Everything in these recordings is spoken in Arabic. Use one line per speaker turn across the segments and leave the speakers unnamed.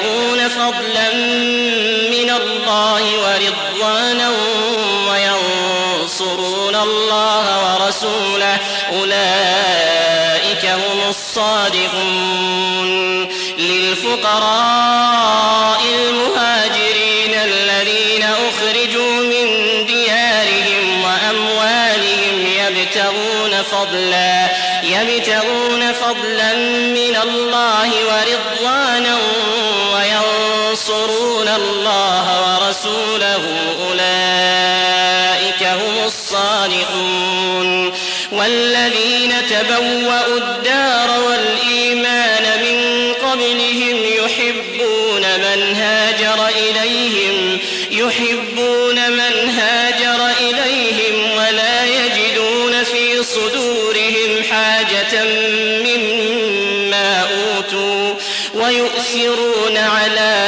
يبتغون فضلا من الله ورضوانا وينصرون الله ورسوله أولئك هم الصادقون للفقراء المهاجرين الذين أخرجوا من ديارهم وأموالهم يبتغون فضلا يبتغون فضلا من الله ورضوانا ينصرون الله ورسوله أولئك هم الصالحون والذين تبوأوا الدار والإيمان من قبلهم يحبون من هاجر إليهم يحبون من هاجر إليهم ولا يجدون في صدورهم حاجة مما أوتوا ويؤثرون على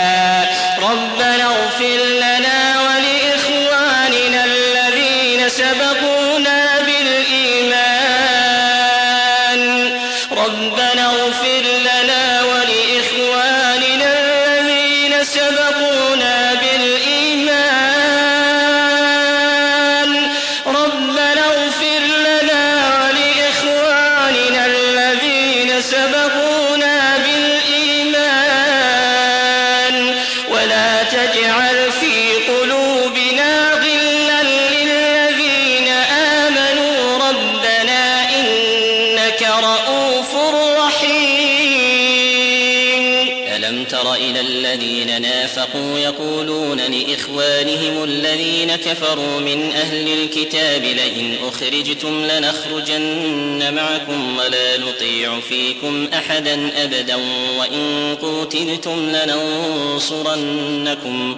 سبقونا نفقوا يقولون لإخوانهم الذين كفروا من أهل الكتاب لئن أخرجتم لنخرجن معكم ولا نطيع فيكم أحدا أبدا وإن قوتلتم لننصرنكم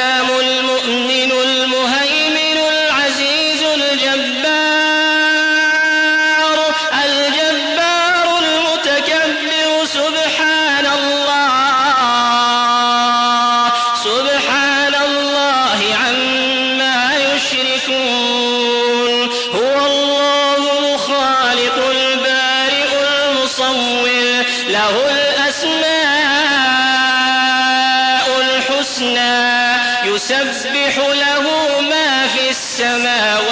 له الأسماء الحسنى يسبح له ما في السماوات